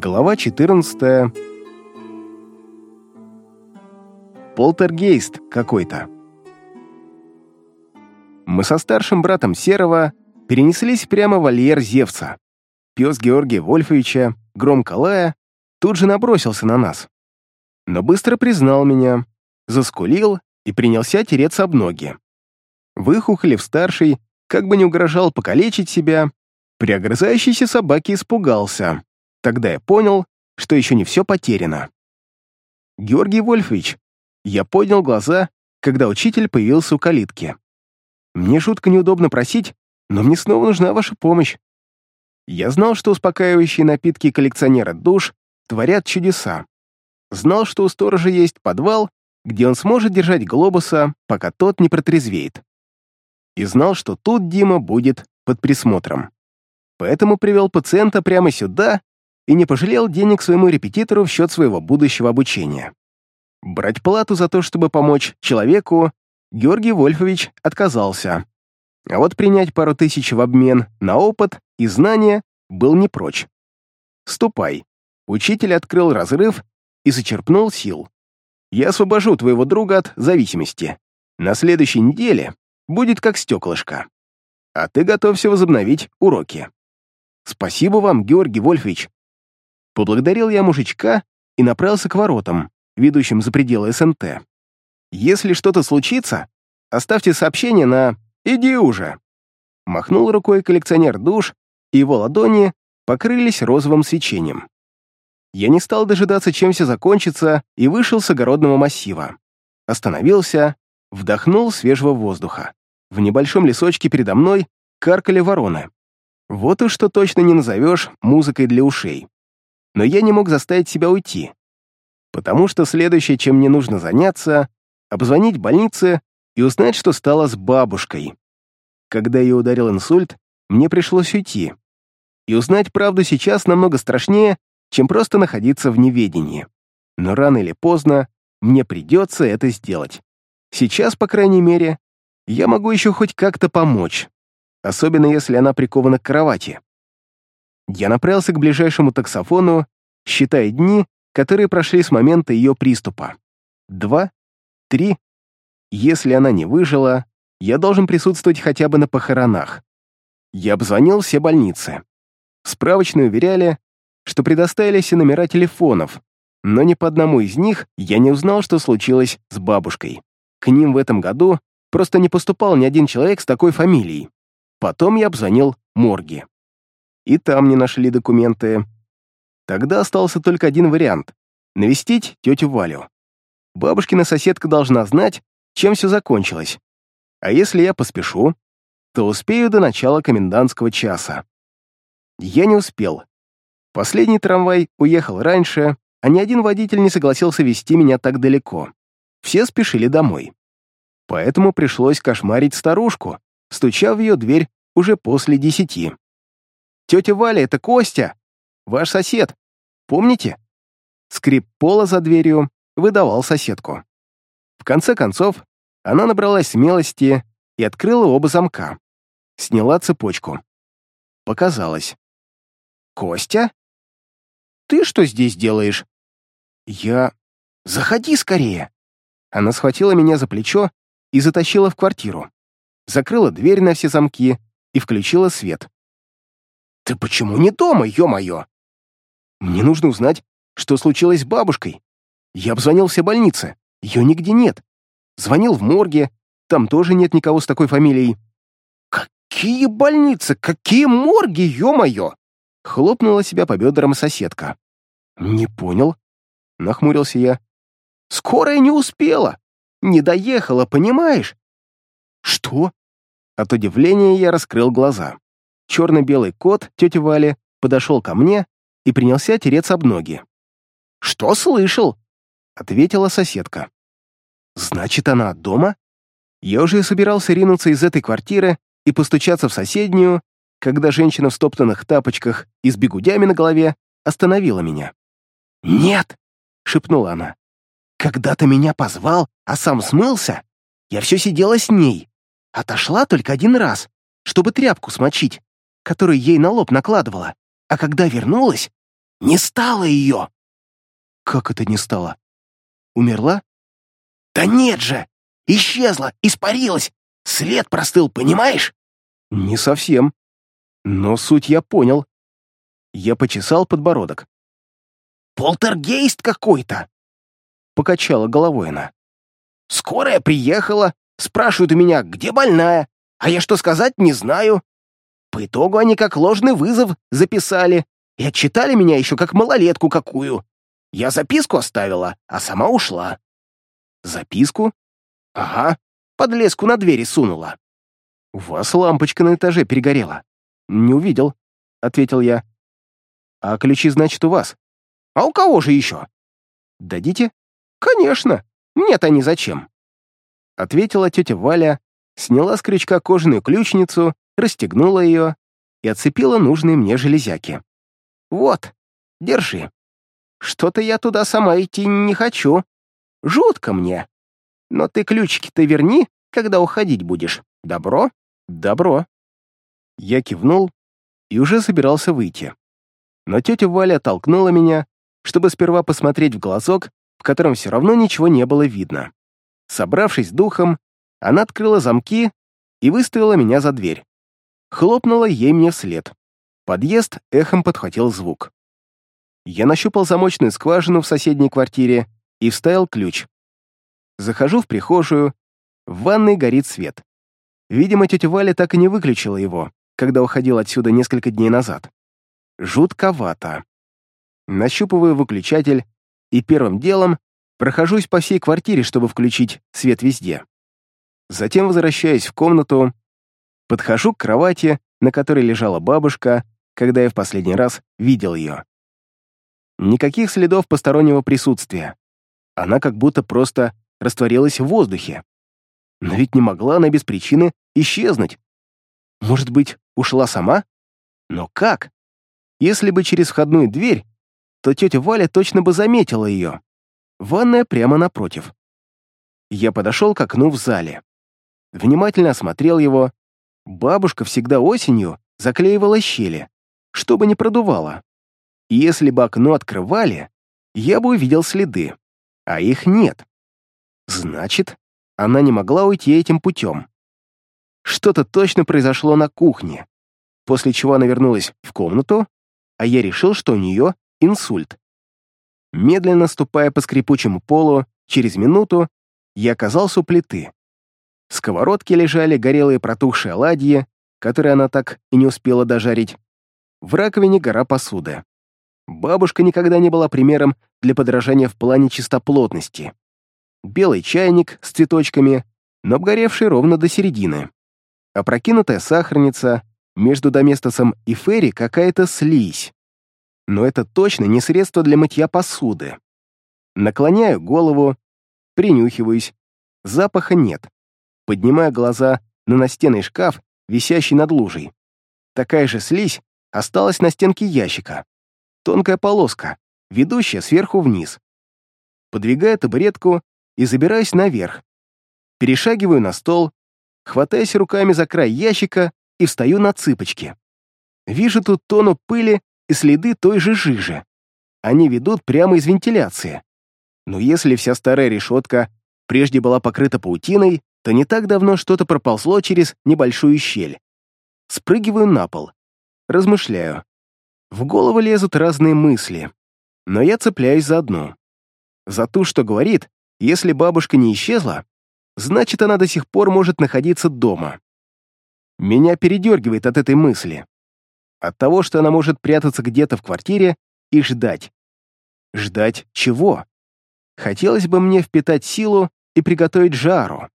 Глава 14. Полтергейст какой-то. Мы со старшим братом Серого перенеслись прямо в вольер Зевца. Пес Георгия Вольфовича, громко лая, тут же набросился на нас. Но быстро признал меня, заскулил и принялся тереться об ноги. Выхухолев старший, как бы не угрожал покалечить себя, при огрызающейся собаке испугался. Тогда я понял, что еще не все потеряно. Георгий Вольфович, я поднял глаза, когда учитель появился у калитки. Мне жутко неудобно просить, но мне снова нужна ваша помощь. Я знал, что успокаивающие напитки коллекционера душ творят чудеса. Знал, что у сторожа есть подвал, где он сможет держать глобуса, пока тот не протрезвеет. И знал, что тут Дима будет под присмотром. Поэтому привел пациента прямо сюда и не пожалел денег своему репетитору в счет своего будущего обучения. Брать плату за то, чтобы помочь человеку, Георгий Вольфович отказался. А вот принять пару тысяч в обмен на опыт и знания был не прочь. «Ступай». Учитель открыл разрыв и зачерпнул сил. «Я освобожу твоего друга от зависимости. На следующей неделе будет как стеклышко. А ты готовься возобновить уроки». «Спасибо вам, Георгий Вольфович», Поблагодарил я мужичка и направился к воротам, ведущим за пределы СНТ. «Если что-то случится, оставьте сообщение на «Иди уже!»» Махнул рукой коллекционер душ, и его ладони покрылись розовым свечением. Я не стал дожидаться, чем все закончится, и вышел с огородного массива. Остановился, вдохнул свежего воздуха. В небольшом лесочке передо мной каркали вороны. Вот уж что точно не назовешь музыкой для ушей но я не мог заставить себя уйти, потому что следующее, чем мне нужно заняться, обзвонить больницы и узнать, что стало с бабушкой. Когда ее ударил инсульт, мне пришлось уйти. И узнать правду сейчас намного страшнее, чем просто находиться в неведении. Но рано или поздно мне придется это сделать. Сейчас, по крайней мере, я могу еще хоть как-то помочь, особенно если она прикована к кровати. Я направился к ближайшему таксофону, считая дни, которые прошли с момента ее приступа. Два, три. Если она не выжила, я должен присутствовать хотя бы на похоронах. Я обзвонил все больницы. Справочные уверяли, что предоставили все номера телефонов, но ни по одному из них я не узнал, что случилось с бабушкой. К ним в этом году просто не поступал ни один человек с такой фамилией. Потом я обзвонил морги и там не нашли документы. Тогда остался только один вариант — навестить тетю Валю. Бабушкина соседка должна знать, чем все закончилось. А если я поспешу, то успею до начала комендантского часа. Я не успел. Последний трамвай уехал раньше, а ни один водитель не согласился вести меня так далеко. Все спешили домой. Поэтому пришлось кошмарить старушку, стуча в ее дверь уже после десяти. Тетя Валя, это Костя, ваш сосед. Помните?» Скрип пола за дверью выдавал соседку. В конце концов, она набралась смелости и открыла оба замка. Сняла цепочку. Показалось. «Костя? Ты что здесь делаешь?» «Я... Заходи скорее!» Она схватила меня за плечо и затащила в квартиру. Закрыла дверь на все замки и включила свет. «Ты почему не дома, ё-моё?» «Мне нужно узнать, что случилось с бабушкой. Я обзвонил все больницы, ее нигде нет. Звонил в морге, там тоже нет никого с такой фамилией». «Какие больницы? Какие морги, ё-моё?» Хлопнула себя по бедрам соседка. «Не понял», — нахмурился я. «Скорая не успела. Не доехала, понимаешь?» «Что?» От удивления я раскрыл глаза. Черно-белый кот тети Вали подошел ко мне и принялся тереться об ноги. «Что слышал?» — ответила соседка. «Значит, она дома?» Я уже собирался ринуться из этой квартиры и постучаться в соседнюю, когда женщина в стоптанных тапочках и с бегудями на голове остановила меня. «Нет!» — шепнула она. «Когда ты меня позвал, а сам смылся, я все сидела с ней. Отошла только один раз, чтобы тряпку смочить который ей на лоб накладывала, а когда вернулась, Не стало ее!» «Как это не стало? Умерла?» «Да нет же! Исчезла, испарилась! След простыл, понимаешь?» «Не совсем. Но суть я понял». Я почесал подбородок. «Полтергейст какой-то!» Покачала головой она. «Скорая приехала, спрашивают у меня, где больная, а я что сказать не знаю. По итогу они как ложный вызов записали и отчитали меня еще как малолетку какую. Я записку оставила, а сама ушла». «Записку?» «Ага, под леску на двери сунула». «У вас лампочка на этаже перегорела». «Не увидел», — ответил я. «А ключи, значит, у вас?» «А у кого же еще?» «Дадите?» «Конечно. Мне-то они зачем?» Ответила тетя Валя, сняла с крючка кожаную ключницу, расстегнула ее и отцепила нужные мне железяки. «Вот, держи. Что-то я туда сама идти не хочу. Жутко мне. Но ты ключики-то верни, когда уходить будешь. Добро?» «Добро». Я кивнул и уже собирался выйти. Но тетя Валя толкнула меня, чтобы сперва посмотреть в глазок, в котором все равно ничего не было видно. Собравшись духом, она открыла замки и выставила меня за дверь. Хлопнула ей мне вслед. Подъезд эхом подхватил звук. Я нащупал замочную скважину в соседней квартире и вставил ключ. Захожу в прихожую, в ванной горит свет. Видимо, тетя Валя так и не выключила его, когда уходил отсюда несколько дней назад. Жутковато. Нащупываю выключатель и первым делом прохожусь по всей квартире, чтобы включить свет везде. Затем возвращаюсь в комнату, подхожу к кровати, на которой лежала бабушка, когда я в последний раз видел ее. Никаких следов постороннего присутствия. Она как будто просто растворилась в воздухе. Но ведь не могла она без причины исчезнуть. Может быть, ушла сама? Но как? Если бы через входную дверь, то тетя Валя точно бы заметила ее. Ванная прямо напротив. Я подошел к окну в зале. Внимательно осмотрел его. Бабушка всегда осенью заклеивала щели, чтобы не продувало. И если бы окно открывали, я бы увидел следы, а их нет. Значит, она не могла уйти этим путем. Что-то точно произошло на кухне, после чего она вернулась в комнату, а я решил, что у нее инсульт. Медленно ступая по скрипучему полу, через минуту я оказался у плиты. Сковородке лежали горелые протухшие оладьи, которые она так и не успела дожарить. В раковине гора посуды. Бабушка никогда не была примером для подражания в плане чистоплотности. Белый чайник с цветочками, но обгоревший ровно до середины. Опрокинутая сахарница, между доместосом и ферри какая-то слизь но это точно не средство для мытья посуды. Наклоняю голову, принюхиваюсь. Запаха нет. Поднимаю глаза на настенный шкаф, висящий над лужей. Такая же слизь осталась на стенке ящика. Тонкая полоска, ведущая сверху вниз. Подвигаю табуретку и забираюсь наверх. Перешагиваю на стол, хватаясь руками за край ящика и встаю на цыпочки. Вижу тут тону пыли и следы той же жижи. Они ведут прямо из вентиляции. Но если вся старая решетка прежде была покрыта паутиной, то не так давно что-то проползло через небольшую щель. Спрыгиваю на пол. Размышляю. В голову лезут разные мысли, но я цепляюсь за одну. За ту, что говорит, если бабушка не исчезла, значит, она до сих пор может находиться дома. Меня передергивает от этой мысли. От того, что она может прятаться где-то в квартире и ждать. Ждать чего? Хотелось бы мне впитать силу и приготовить жару.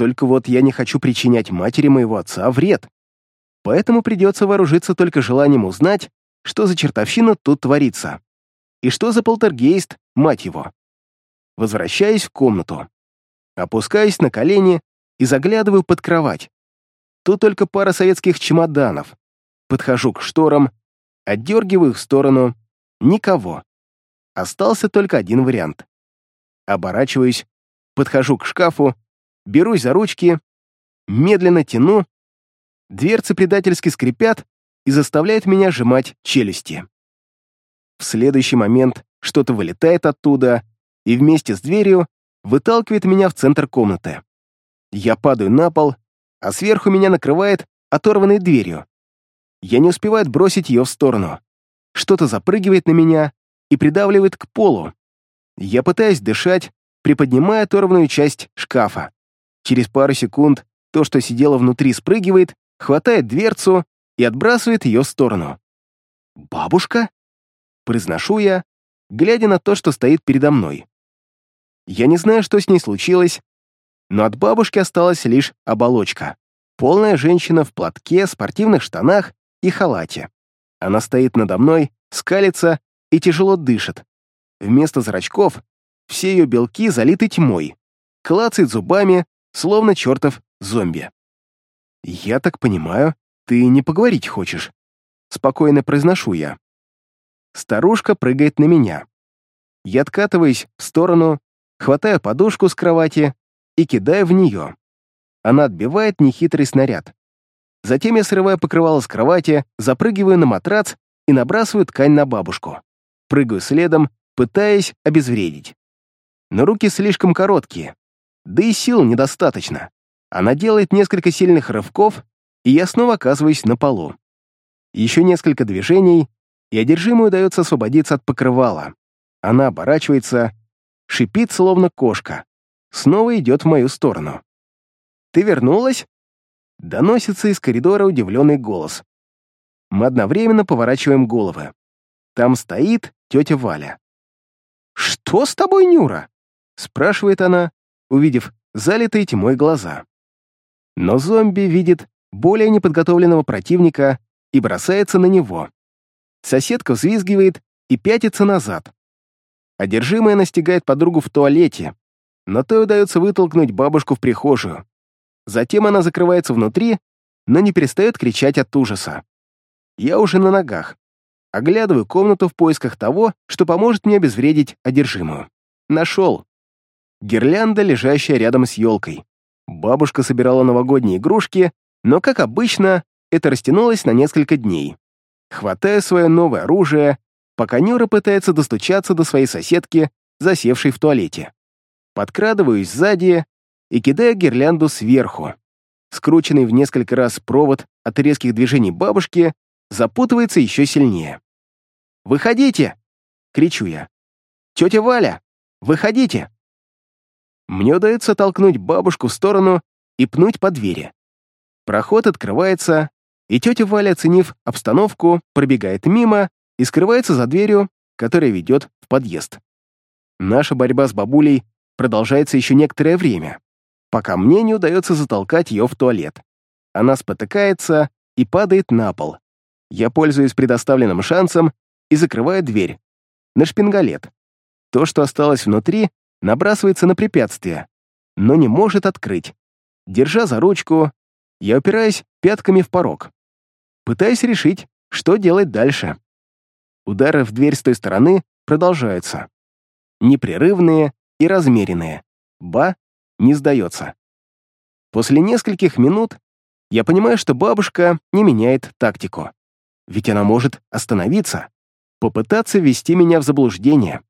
Только вот я не хочу причинять матери моего отца вред. Поэтому придется вооружиться только желанием узнать, что за чертовщина тут творится. И что за полтергейст, мать его. Возвращаюсь в комнату. Опускаюсь на колени и заглядываю под кровать. Тут только пара советских чемоданов, Подхожу к шторам, отдергиваю их в сторону. Никого. Остался только один вариант. Оборачиваюсь, подхожу к шкафу, берусь за ручки, медленно тяну, дверцы предательски скрипят и заставляют меня сжимать челюсти. В следующий момент что-то вылетает оттуда и вместе с дверью выталкивает меня в центр комнаты. Я падаю на пол, а сверху меня накрывает оторванной дверью. Я не успеваю бросить ее в сторону. Что-то запрыгивает на меня и придавливает к полу. Я пытаюсь дышать, приподнимая оторванную часть шкафа. Через пару секунд то, что сидело внутри, спрыгивает, хватает дверцу и отбрасывает ее в сторону. «Бабушка?» — произношу я, глядя на то, что стоит передо мной. Я не знаю, что с ней случилось, но от бабушки осталась лишь оболочка. Полная женщина в платке, спортивных штанах и халате. Она стоит надо мной, скалится и тяжело дышит. Вместо зрачков все ее белки залиты тьмой, клацает зубами, словно чертов зомби. «Я так понимаю, ты не поговорить хочешь?» Спокойно произношу я. Старушка прыгает на меня. Я откатываюсь в сторону, хватаю подушку с кровати и кидаю в нее. Она отбивает нехитрый снаряд. Затем я срываю покрывало с кровати, запрыгиваю на матрац и набрасываю ткань на бабушку. Прыгаю следом, пытаясь обезвредить. Но руки слишком короткие, да и сил недостаточно. Она делает несколько сильных рывков, и я снова оказываюсь на полу. Еще несколько движений, и одержимую удается освободиться от покрывала. Она оборачивается, шипит, словно кошка. Снова идет в мою сторону. «Ты вернулась?» Доносится из коридора удивленный голос. Мы одновременно поворачиваем головы. Там стоит тетя Валя. «Что с тобой, Нюра?» спрашивает она, увидев залитые тьмой глаза. Но зомби видит более неподготовленного противника и бросается на него. Соседка взвизгивает и пятится назад. Одержимая настигает подругу в туалете, но то удается вытолкнуть бабушку в прихожую. Затем она закрывается внутри, но не перестает кричать от ужаса. Я уже на ногах. Оглядываю комнату в поисках того, что поможет мне обезвредить одержимую. Нашел. Гирлянда, лежащая рядом с елкой. Бабушка собирала новогодние игрушки, но, как обычно, это растянулось на несколько дней. Хватая свое новое оружие, пока пытается достучаться до своей соседки, засевшей в туалете. Подкрадываюсь сзади и кидаю гирлянду сверху. Скрученный в несколько раз провод от резких движений бабушки запутывается еще сильнее. «Выходите!» — кричу я. «Тетя Валя, выходите!» Мне удается толкнуть бабушку в сторону и пнуть по двери. Проход открывается, и тетя Валя, оценив обстановку, пробегает мимо и скрывается за дверью, которая ведет в подъезд. Наша борьба с бабулей продолжается еще некоторое время, пока мне не удается затолкать ее в туалет. Она спотыкается и падает на пол. Я пользуюсь предоставленным шансом и закрываю дверь. На шпингалет. То, что осталось внутри, набрасывается на препятствие, но не может открыть. Держа за ручку, я упираюсь пятками в порог. Пытаюсь решить, что делать дальше. Удары в дверь с той стороны продолжаются. Непрерывные и размеренные. Ба не сдается. После нескольких минут я понимаю, что бабушка не меняет тактику. Ведь она может остановиться, попытаться ввести меня в заблуждение.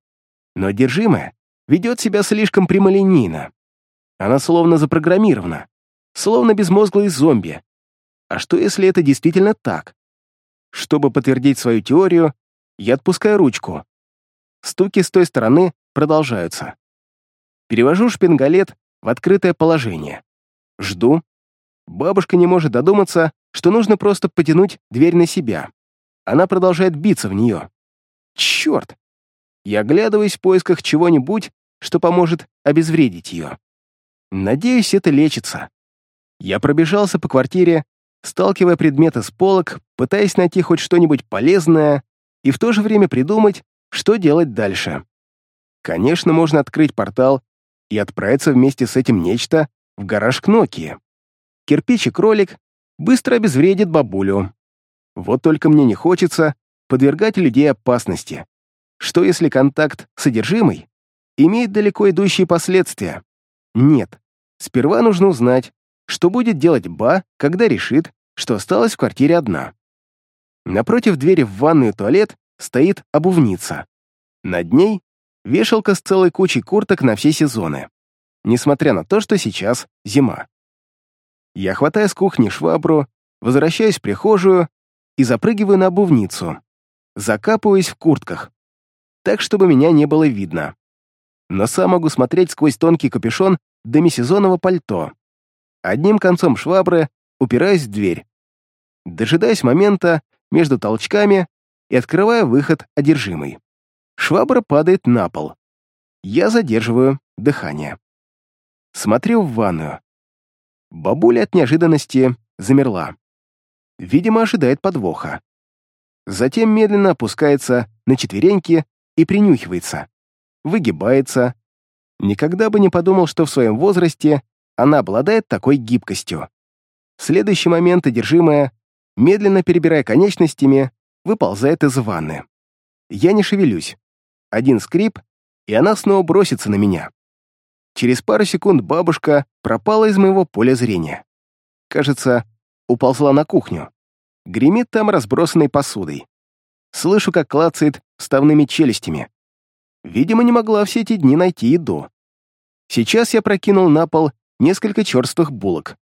Но одержимая ведет себя слишком прямолинейно. Она словно запрограммирована, словно безмозглый зомби. А что, если это действительно так? Чтобы подтвердить свою теорию, я отпускаю ручку. Стуки с той стороны продолжаются. Перевожу шпингалет в открытое положение. Жду. Бабушка не может додуматься, что нужно просто потянуть дверь на себя. Она продолжает биться в нее. Черт! Я оглядываюсь в поисках чего-нибудь, что поможет обезвредить ее. Надеюсь, это лечится. Я пробежался по квартире, сталкивая предметы с полок, пытаясь найти хоть что-нибудь полезное и в то же время придумать, что делать дальше. Конечно, можно открыть портал и отправиться вместе с этим нечто в гараж к Нокии. Кирпич и кролик быстро обезвредит бабулю. Вот только мне не хочется подвергать людей опасности. Что если контакт содержимый имеет далеко идущие последствия. Нет, сперва нужно узнать, что будет делать Ба, когда решит, что осталась в квартире одна. Напротив двери в ванную туалет стоит обувница. Над ней вешалка с целой кучей курток на все сезоны, несмотря на то, что сейчас зима. Я хватаю с кухни швабру, возвращаюсь в прихожую и запрыгиваю на обувницу, закапываюсь в куртках, так, чтобы меня не было видно. Но сам могу смотреть сквозь тонкий капюшон демисезонного пальто. Одним концом швабры упираюсь в дверь. Дожидаюсь момента между толчками и открываю выход одержимый. Швабра падает на пол. Я задерживаю дыхание. Смотрю в ванную. Бабуля от неожиданности замерла. Видимо, ожидает подвоха. Затем медленно опускается на четвереньки и принюхивается. Выгибается. Никогда бы не подумал, что в своем возрасте она обладает такой гибкостью. Следующий момент одержимая, медленно перебирая конечностями, выползает из ванны. Я не шевелюсь. Один скрип, и она снова бросится на меня. Через пару секунд бабушка пропала из моего поля зрения. Кажется, уползла на кухню. Гремит там разбросанной посудой. Слышу, как клацает вставными челюстями. Видимо, не могла все эти дни найти еду. Сейчас я прокинул на пол несколько черствых булок.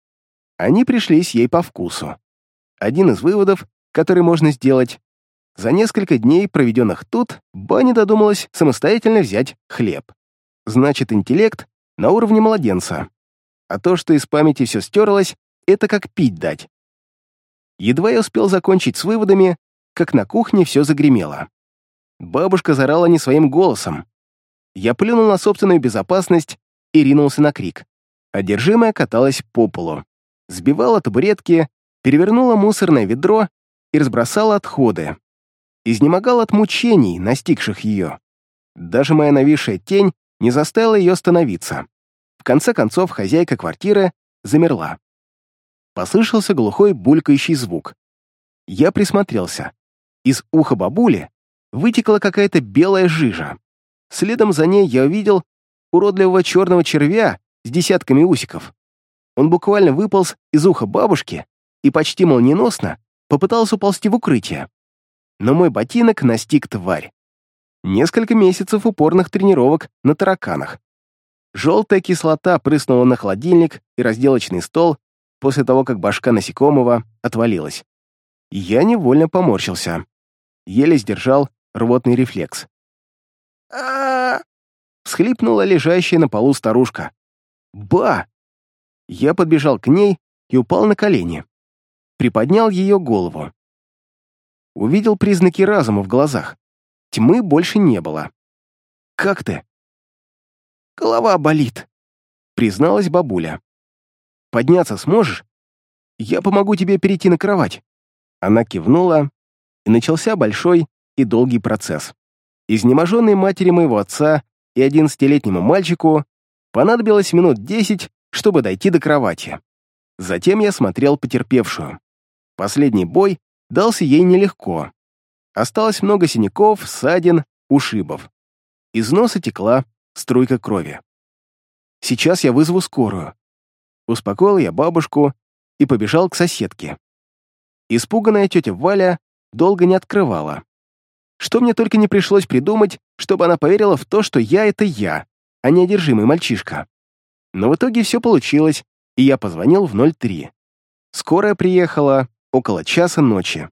Они пришлись ей по вкусу. Один из выводов, который можно сделать, за несколько дней, проведенных тут, Баня додумалась самостоятельно взять хлеб. Значит, интеллект на уровне младенца. А то, что из памяти все стерлось, это как пить дать. Едва я успел закончить с выводами, как на кухне все загремело. Бабушка зарала не своим голосом. Я плюнул на собственную безопасность и ринулся на крик. Одержимая каталась по полу. Сбивала табуретки, перевернула мусорное ведро и разбросала отходы. Изнемогал от мучений, настигших ее. Даже моя нависшая тень не заставила ее остановиться. В конце концов, хозяйка квартиры замерла. Послышался глухой булькающий звук. Я присмотрелся. Из уха бабули вытекла какая-то белая жижа. Следом за ней я увидел уродливого черного червя с десятками усиков. Он буквально выполз из уха бабушки и почти молниеносно попытался уползти в укрытие. Но мой ботинок настиг тварь. Несколько месяцев упорных тренировок на тараканах. Желтая кислота прыснула на холодильник и разделочный стол после того, как башка насекомого отвалилась. Я невольно поморщился. Еле сдержал рвотный рефлекс. а всхлипнула лежащая на полу старушка. «Ба!» Я подбежал к ней и упал на колени. Приподнял ее голову. Увидел признаки разума в глазах. Тьмы больше не было. «Как ты?» «Голова болит», — призналась бабуля. «Подняться сможешь? Я помогу тебе перейти на кровать». Она кивнула, и начался большой и долгий процесс. Изнеможенной матери моего отца и одиннадцатилетнему мальчику понадобилось минут десять, чтобы дойти до кровати. Затем я смотрел потерпевшую. Последний бой дался ей нелегко. Осталось много синяков, ссадин, ушибов. Из носа текла струйка крови. Сейчас я вызову скорую. Успокоил я бабушку и побежал к соседке. Испуганная тетя Валя долго не открывала. Что мне только не пришлось придумать, чтобы она поверила в то, что я — это я, а не одержимый мальчишка. Но в итоге все получилось, и я позвонил в 03. Скорая приехала около часа ночи.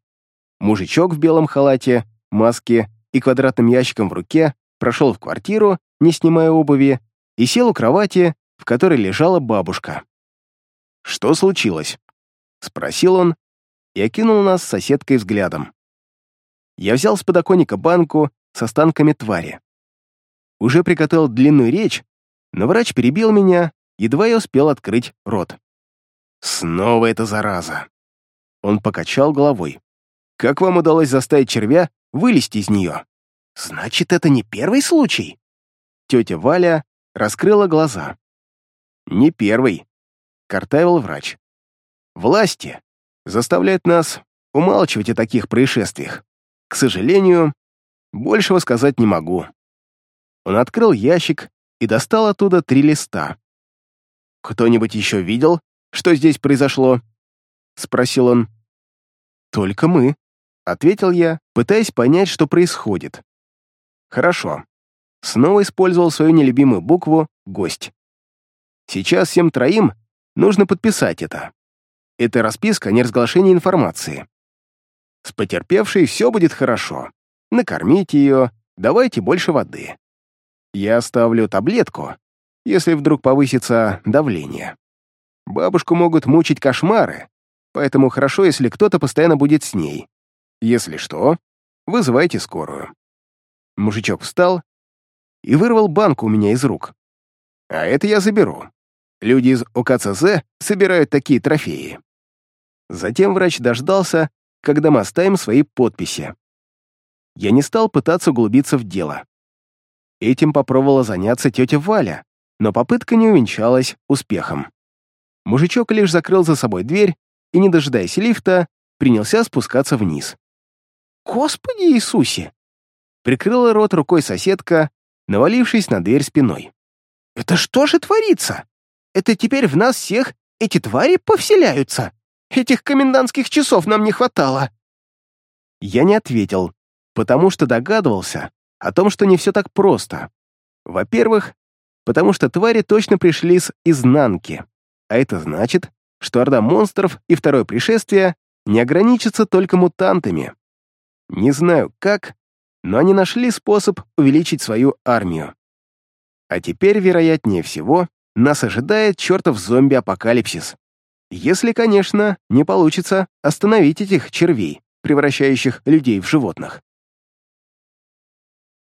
Мужичок в белом халате, маске и квадратным ящиком в руке прошел в квартиру, не снимая обуви, и сел у кровати, в которой лежала бабушка. «Что случилось?» — спросил он и окинул нас с соседкой взглядом. Я взял с подоконника банку с останками твари. Уже приготовил длинную речь, но врач перебил меня, едва я успел открыть рот. «Снова эта зараза!» Он покачал головой. «Как вам удалось заставить червя вылезти из нее?» «Значит, это не первый случай?» Тетя Валя раскрыла глаза. «Не первый», — картавил врач. «Власти заставляют нас умалчивать о таких происшествиях. К сожалению, большего сказать не могу». Он открыл ящик и достал оттуда три листа. «Кто-нибудь еще видел, что здесь произошло?» — спросил он. «Только мы», ответил я, пытаясь понять, что происходит. Хорошо. Снова использовал свою нелюбимую букву «гость». Сейчас всем троим нужно подписать это. Это расписка о неразглашении информации. С потерпевшей все будет хорошо. Накормите ее, давайте больше воды. Я оставлю таблетку, если вдруг повысится давление. Бабушку могут мучить кошмары, поэтому хорошо, если кто-то постоянно будет с ней. Если что, вызывайте скорую. Мужичок встал и вырвал банку у меня из рук. А это я заберу. Люди из ОКЦЗ собирают такие трофеи. Затем врач дождался, когда мы оставим свои подписи. Я не стал пытаться углубиться в дело. Этим попробовала заняться тетя Валя, но попытка не увенчалась успехом. Мужичок лишь закрыл за собой дверь и, не дожидаясь лифта, принялся спускаться вниз. «Господи Иисусе!» Прикрыла рот рукой соседка, навалившись на дверь спиной. «Это что же творится? Это теперь в нас всех эти твари повселяются? Этих комендантских часов нам не хватало!» Я не ответил, потому что догадывался о том, что не все так просто. Во-первых, потому что твари точно пришли с изнанки, а это значит, что орда монстров и второе пришествие не ограничатся только мутантами. Не знаю как, но они нашли способ увеличить свою армию. А теперь, вероятнее всего, нас ожидает чертов зомби-апокалипсис. Если, конечно, не получится остановить этих червей, превращающих людей в животных.